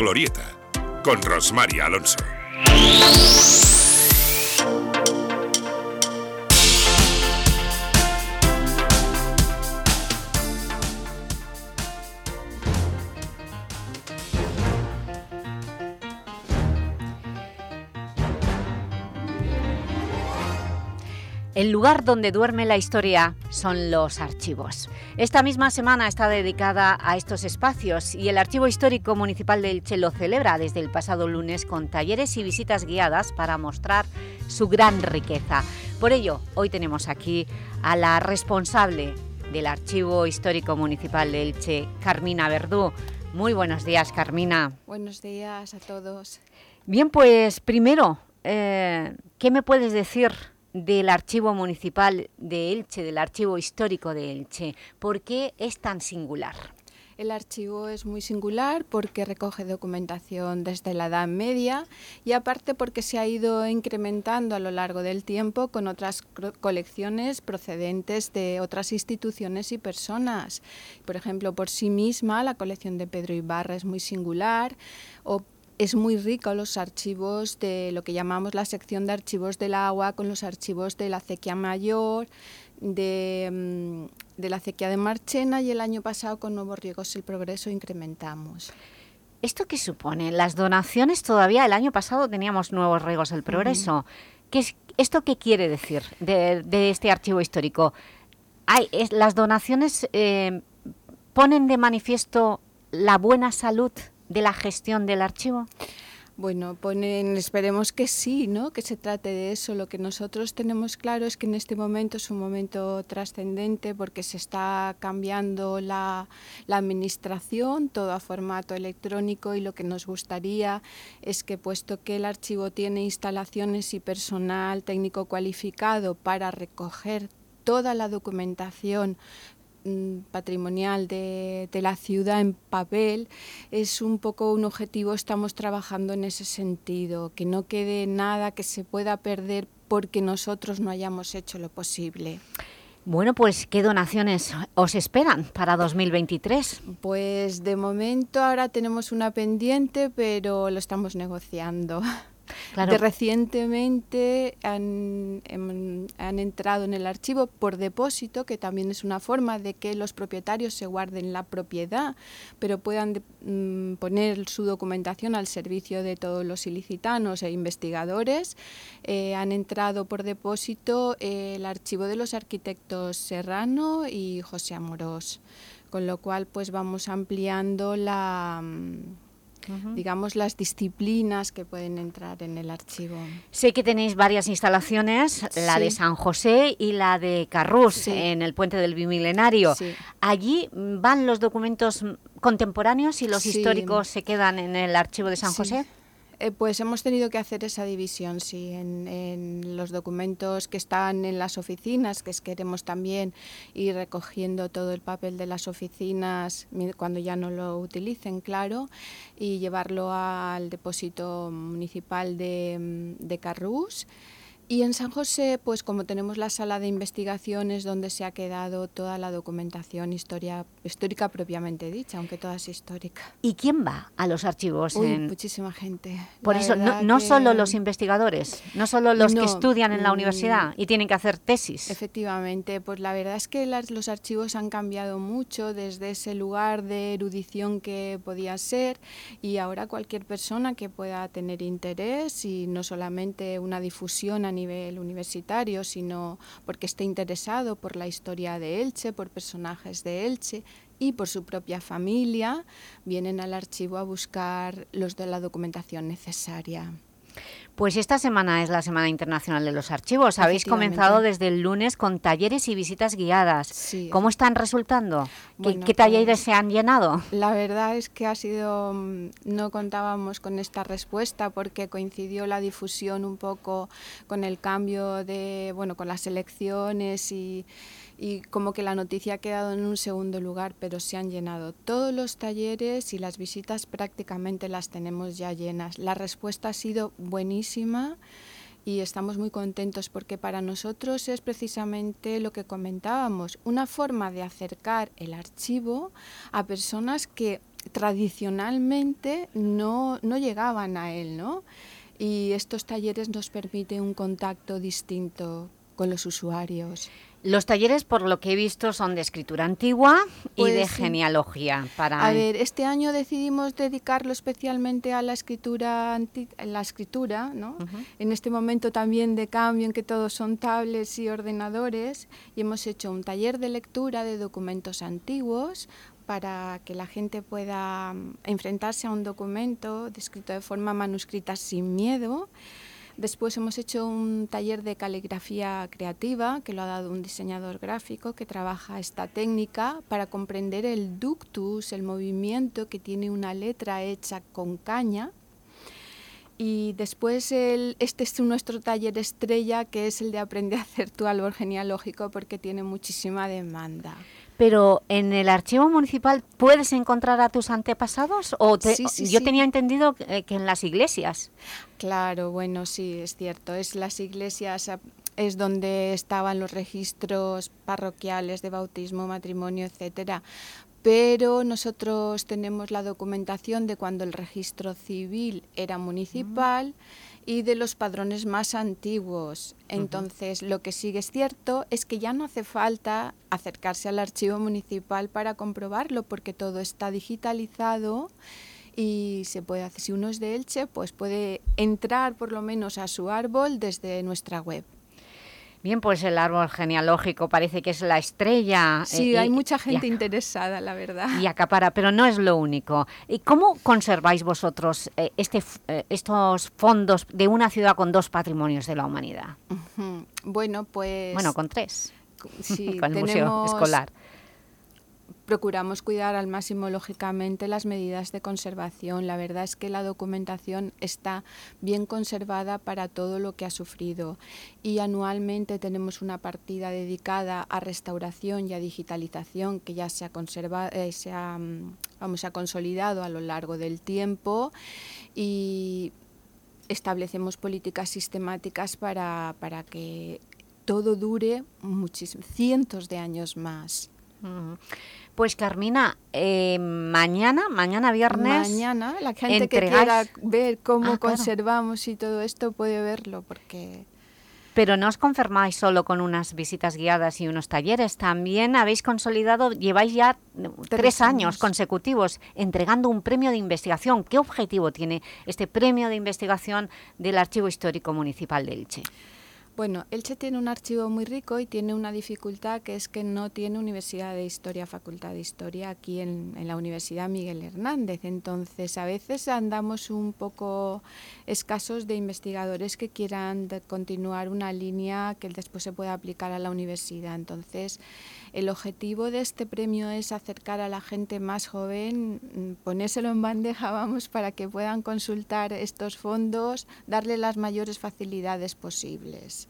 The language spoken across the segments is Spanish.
Glorieta, con Rosmaria Alonso. El lugar donde duerme la historia son los archivos. Esta misma semana está dedicada a estos espacios y el Archivo Histórico Municipal de Elche lo celebra desde el pasado lunes con talleres y visitas guiadas para mostrar su gran riqueza. Por ello, hoy tenemos aquí a la responsable del Archivo Histórico Municipal de Elche, Carmina Verdú. Muy buenos días, Carmina. Buenos días a todos. Bien, pues primero, eh, ¿qué me puedes decir del Archivo Municipal de Elche, del Archivo Histórico de Elche. ¿Por qué es tan singular? El archivo es muy singular porque recoge documentación desde la Edad Media y aparte porque se ha ido incrementando a lo largo del tiempo con otras colecciones procedentes de otras instituciones y personas. Por ejemplo, por sí misma, la colección de Pedro Ibarra es muy singular o es muy rico los archivos de lo que llamamos la sección de archivos del agua, con los archivos de la acequia mayor, de, mm, de la acequia de Marchena y el año pasado con Nuevos Riegos el Progreso incrementamos. ¿Esto qué supone? Las donaciones todavía el año pasado teníamos Nuevos Riegos el Progreso. ¿Qué es, ¿Esto qué quiere decir de, de este archivo histórico? Hay, es, ¿Las donaciones eh, ponen de manifiesto la buena salud de la gestión del archivo? Bueno, ponen, esperemos que sí, ¿no? que se trate de eso. Lo que nosotros tenemos claro es que en este momento es un momento trascendente porque se está cambiando la, la, administración, todo a formato electrónico y lo que nos gustaría es que puesto que el archivo tiene instalaciones y personal técnico cualificado para recoger toda la documentación patrimonial de, de, la ciudad en papel es un poco un objetivo, estamos trabajando en ese sentido, que no quede nada que se pueda perder porque nosotros no hayamos hecho lo posible. Bueno, pues ¿qué donaciones os esperan para 2023? Pues de momento ahora tenemos una pendiente, pero lo estamos negociando. Claro. De recientemente han, han, entrado en el archivo por depósito, que también es una forma de que los propietarios se guarden la propiedad, pero puedan mm, poner su documentación al servicio de todos los ilicitanos e investigadores. Eh, han entrado por depósito eh, el archivo de los arquitectos Serrano y José Amorós, con lo cual pues vamos ampliando la... Mm, digamos, las disciplinas que pueden entrar en el archivo. Sé que tenéis varias instalaciones, la de San José y la de Carrús, en el Puente del Bimilenario. ¿Allí van los documentos contemporáneos y los históricos se quedan en el archivo de San José? Eh, pues hemos tenido que hacer esa división, sí, en, en, los documentos que están en las oficinas, que es queremos también ir recogiendo todo el papel de las oficinas cuando ya no lo utilicen, claro, y llevarlo al depósito municipal de, de Carrús. Y en San José, pues como tenemos la sala de investigaciones donde se ha quedado toda la documentación historia, histórica propiamente dicha, aunque toda es histórica. ¿Y quién va a los archivos? Uy, Muchísima gente. Por la eso, no, no que... solo los investigadores, no solo los no, que estudian en la universidad y tienen que hacer tesis. Efectivamente, pues la verdad es que las, los archivos han cambiado mucho desde ese lugar de erudición que podía ser y ahora cualquier persona que pueda tener interés y no solamente una difusión a nivel universitario, sino porque esté interesado por la historia de Elche, por personajes de Elche y por su propia familia, vienen al archivo a buscar los de la documentación necesaria. Pues esta semana es la Semana Internacional de los Archivos. Habéis comenzado desde el lunes con talleres y visitas guiadas. Sí. ¿Cómo están resultando? Bueno, ¿Qué, ¿Qué, talleres pues, se han llenado? La verdad es que ha sido... mm, No contábamos con esta respuesta porque coincidió la difusión un poco con el cambio de... Bueno, con las elecciones y y como que la noticia ha quedado en un segundo lugar, pero se han llenado todos los talleres y las visitas prácticamente las tenemos ya llenas. La respuesta ha sido buenísima y estamos muy contentos porque para nosotros es precisamente lo que comentábamos, una forma de acercar el archivo a personas que tradicionalmente no, no llegaban a él, ¿no? Y estos talleres nos permiten un contacto distinto con los usuarios. Los talleres, por lo que he visto, son de escritura antigua y de pues genealogía. Para... A ver, este año decidimos dedicarlo especialmente a la escritura, la escritura ¿no? en este momento también de cambio en que todos son tablets y ordenadores, y hemos hecho un taller de lectura de documentos antiguos para que la gente pueda mm, enfrentarse a un documento escrito de forma manuscrita sin miedo, Después hemos hecho un taller de caligrafía creativa que lo ha dado un diseñador gráfico que trabaja esta técnica para comprender el ductus, el movimiento que tiene una letra hecha con caña. Y después el, este es nuestro taller estrella que es el de aprender a hacer tu árbol genealógico porque tiene muchísima demanda pero en el archivo municipal puedes encontrar a tus antepasados o yo tenía entendido que, en las iglesias. Claro, bueno, sí, es cierto, es las iglesias es donde estaban los registros parroquiales de bautismo, matrimonio, etcétera. Pero nosotros tenemos la documentación de cuando el registro civil era municipal y de los padrones más antiguos. Entonces, lo que sigue es cierto es que ya no hace falta acercarse al archivo municipal para comprobarlo, porque todo está digitalizado y se puede hacer. Si uno es de Elche, pues puede entrar por lo menos a su árbol desde nuestra web. Bien, pues el árbol genealógico parece que es la estrella. Sí, eh, hay mucha gente interesada, la verdad. Y acapara, pero no es lo único. ¿Y cómo conserváis vosotros eh, este, eh, estos fondos de una ciudad con dos patrimonios de la humanidad? Bueno, pues... Bueno, con tres. Sí, con el museo escolar procuramos cuidar al máximo, lógicamente, las medidas de conservación. La verdad es que la documentación está bien conservada para todo lo que ha sufrido y anualmente tenemos una partida dedicada a restauración y a digitalización que ya se ha, conservado, eh, se ha, mm, vamos, consolidado a lo largo del tiempo y establecemos políticas sistemáticas para, para que todo dure muchísimos, cientos de años más. Pues Carmina, eh, mañana, mañana viernes... Mañana, la gente que quiera ver cómo ah, conservamos y todo esto puede verlo, porque... Pero no os confirmáis solo con unas visitas guiadas y unos talleres, también habéis consolidado, lleváis ya tres, años consecutivos entregando un premio de investigación. ¿Qué objetivo tiene este premio de investigación del Archivo Histórico Municipal de Elche? Bueno, Elche tiene un archivo muy rico y tiene una dificultad que es que no tiene Universidad de Historia, Facultad de Historia aquí en, la Universidad Miguel Hernández. Entonces, a veces andamos un poco escasos de investigadores que quieran continuar una línea que después se pueda aplicar a la universidad. Entonces, el objetivo de este premio es acercar a la gente más joven, mm, ponérselo en bandeja, vamos, para que puedan consultar estos fondos, darle las mayores facilidades posibles.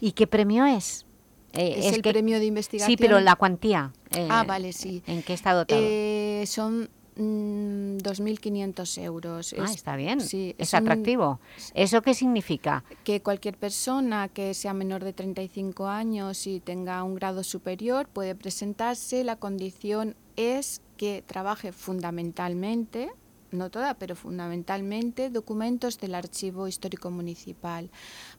¿Y qué premio es? Eh, es, el premio de investigación. Sí, pero la cuantía. Eh, ah, vale, sí. ¿En qué está dotado? Eh, son 2.500 mm, euros. Ah, está bien. Sí, es, atractivo. ¿Eso qué significa? Que cualquier persona que sea menor de 35 años y tenga un grado superior puede presentarse. La condición es que trabaje fundamentalmente no toda, pero fundamentalmente documentos del Archivo Histórico Municipal.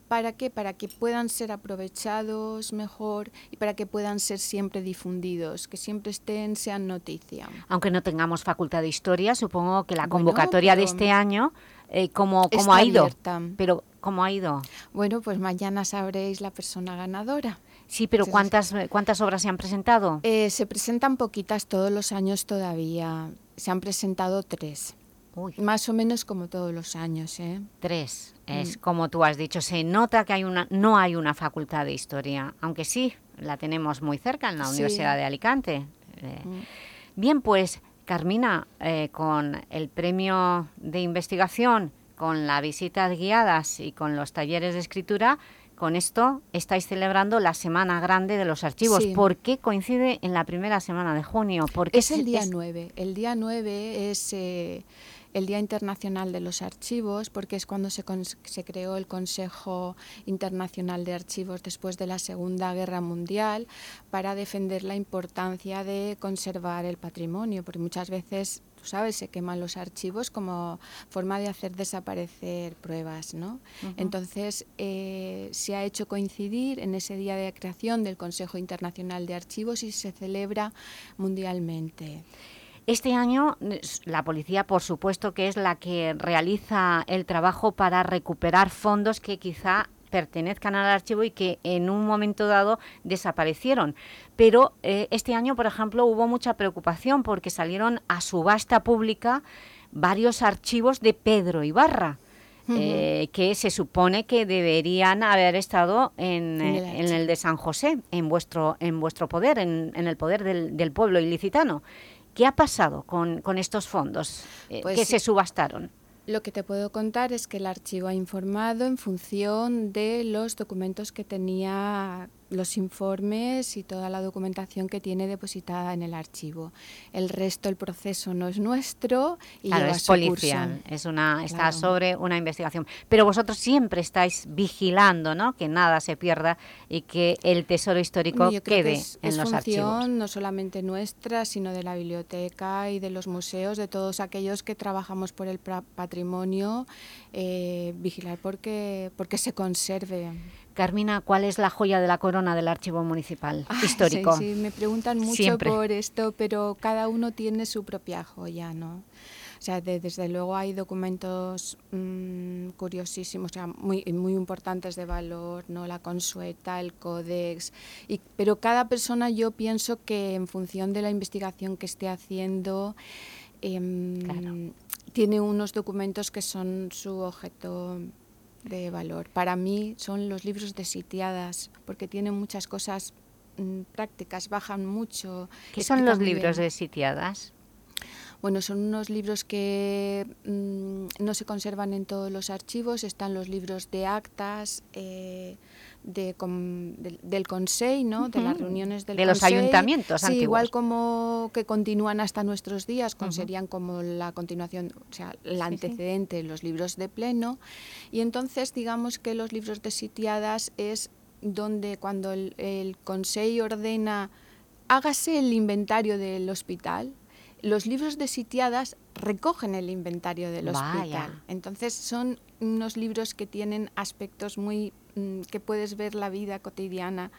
¿Para qué? Para que puedan ser aprovechados mejor y para que puedan ser siempre difundidos, que siempre estén, sean noticia. Aunque no tengamos facultad de Historia, supongo que la convocatoria de este año, eh, ¿cómo, cómo ha ido? Pero, ¿cómo ha ido? Bueno, pues mañana sabréis la persona ganadora. Sí, pero ¿cuántas, ¿cuántas obras se han presentado? Eh, se presentan poquitas todos los años todavía. Se han presentado tres. Más o menos como todos los años, ¿eh? Tres. Es mm. como tú has dicho, se nota que hay una, no hay una facultad de historia, aunque sí, la tenemos muy cerca en la Universidad de Alicante. Eh, mm. Bien, pues, Carmina, eh, con el premio de investigación, con las visitas guiadas y con los talleres de escritura, con esto estáis celebrando la Semana Grande de los Archivos. ¿Por qué coincide en la primera semana de junio? Porque es el día 9. El día 9 es... Eh, el Día Internacional de los Archivos, porque es cuando se, se, creó el Consejo Internacional de Archivos después de la Segunda Guerra Mundial, para defender la importancia de conservar el patrimonio, porque muchas veces tú sabes, se queman los archivos como forma de hacer desaparecer pruebas, ¿no? Entonces, eh, se ha hecho coincidir en ese día de creación del Consejo Internacional de Archivos y se celebra mundialmente. Este año la policía, por supuesto, que es la que realiza el trabajo para recuperar fondos que quizá pertenezcan al archivo y que en un momento dado desaparecieron. Pero eh, este año, por ejemplo, hubo mucha preocupación porque salieron a subasta pública varios archivos de Pedro Ibarra. Eh, que se supone que deberían haber estado en, el, de San José, en vuestro, en vuestro poder, en, el poder del, del pueblo ilicitano. ¿Qué ha pasado con, estos fondos eh, pues que se subastaron? Lo que te puedo contar es que el archivo ha informado en función de los documentos que tenía los informes y toda la documentación que tiene depositada en el archivo. El resto, el proceso no es nuestro y claro, es policial, es una, está sobre una investigación. Pero vosotros siempre estáis vigilando ¿no? que nada se pierda y que el tesoro histórico quede es, en los archivos. no solamente nuestra, sino de la biblioteca y de los museos, de todos aquellos que trabajamos por el patrimonio, eh, vigilar porque, porque se conserve. Carmina, ¿cuál es la joya de la corona del archivo municipal histórico? Sí, sí, me preguntan mucho por esto, pero cada uno tiene su propia joya, ¿no? O sea, desde luego hay documentos mm, curiosísimos, o sea, muy, muy importantes de valor, ¿no? La consueta, el códex, y, pero cada persona yo pienso que en función de la investigación que esté haciendo, em, tiene unos documentos que son su objeto de valor. Para mí son los libros de sitiadas, porque tienen muchas cosas mm, prácticas, bajan mucho. ¿Qué son los libros de sitiadas? Bueno, son unos libros que mm, no se conservan en todos los archivos, están los libros de actas, eh, de, del Consejo, ¿no? de las reuniones del De los ayuntamientos sí, igual como que continúan hasta nuestros días, serían como la continuación, o sea, el antecedente, los libros de pleno. Y entonces digamos que los libros de sitiadas es donde cuando el, el Consejo ordena hágase el inventario del hospital, los libros de sitiadas recogen el inventario del hospital. Entonces son unos libros que tienen aspectos muy Mm, que puedes ver la vida cotidiana,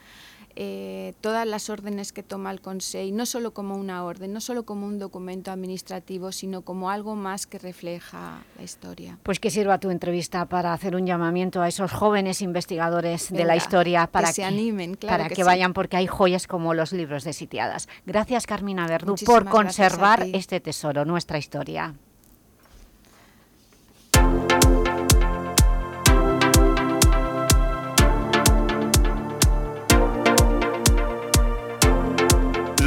eh, todas las órdenes que toma el Consejo, no solo como una orden, no solo como un documento administrativo, sino como algo más que refleja la historia. Pues que sirva tu entrevista para hacer un llamamiento a esos jóvenes investigadores de la historia para que, se animen, para que, vayan, porque hay joyas como los libros de sitiadas. Gracias Carmina Verdú por conservar este tesoro, nuestra historia.